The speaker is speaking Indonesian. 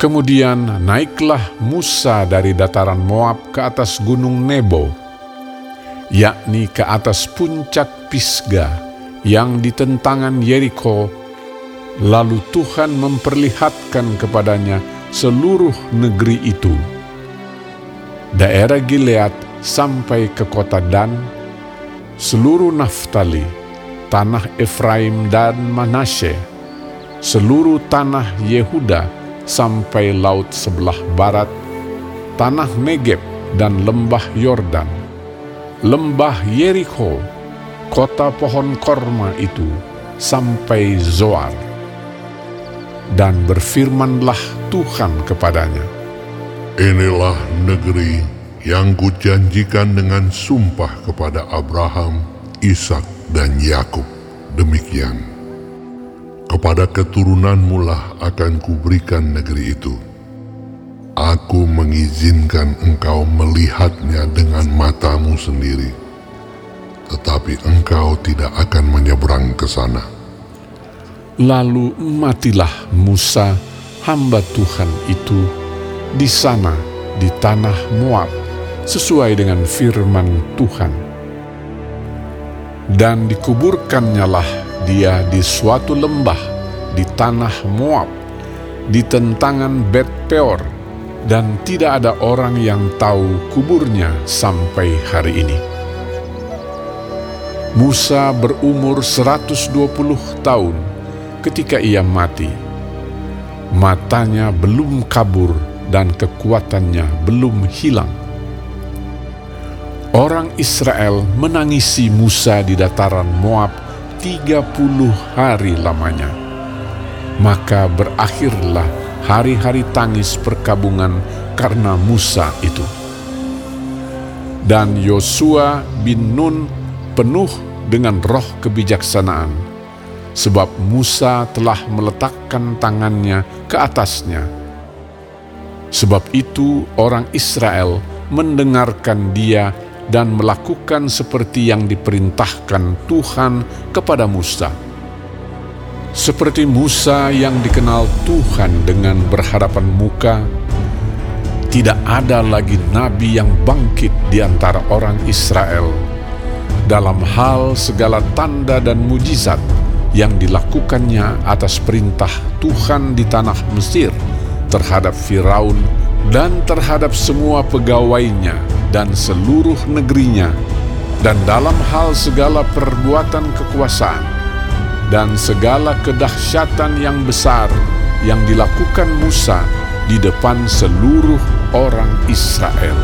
Kemudian naiklah Musa dari dataran Moab ke atas gunung Nebo, yakni ke atas puncak Pisga yang di tentangan Yeriko. Lalu Tuhan memperlihatkan kepadanya seluruh negeri itu. Daerah Gilead sampai ke kota Dan, seluruh Naftali, tanah Efraim dan Manasye, seluruh tanah Yehuda, sampai laut sebelah barat, tanah Negeb dan lembah Yordan, lembah Yeriko, kota pohon korma itu, sampai Zoar. Dan berfirmanlah Tuhan kepadanya, Inilah negeri yang kujanjikan dengan sumpah kepada Abraham, Ishak dan Yakub. Demikian kepada keturunanmu lah akan kuberikan negeri itu. Aku mengizinkan engkau melihatnya dengan matamu sendiri, tetapi engkau tidak akan menyeberang ke sana. Lalu matilah Musa, hamba Tuhan itu, di sana di tanah Moab, sesuai dengan firman Tuhan. Dan dikuburkannya lah dia di suatu lembah di tanah Moab, di tentangan Bet Peor, dan tidak ada orang yang tahu kuburnya sampai hari ini. Musa berumur 120 tahun ketika ia mati. Matanya belum kabur dan kekuatannya belum hilang. Orang Israel menangisi Musa di dataran Moab 30 hari lamanya. Maka berakhirlah hari-hari tangis perkabungan karena Musa itu. Dan Yosua bin Nun penuh dengan roh kebijaksanaan, sebab Musa telah meletakkan tangannya ke atasnya. Sebab itu orang Israel mendengarkan dia dan melakukan seperti yang diperintahkan Tuhan kepada Musa. Seperti Musa yang dikenal Tuhan dengan berhadapan muka, tidak ada lagi nabi yang bangkit di antara orang Israel dalam hal segala tanda dan mujizat yang dilakukannya atas perintah Tuhan di tanah Mesir terhadap Firaun dan terhadap semua pegawainya dan seluruh negerinya, dan dalam hal segala perbuatan kekuasaan dan segala kedahsyatan yang besar yang dilakukan Musa di depan seluruh orang Israel.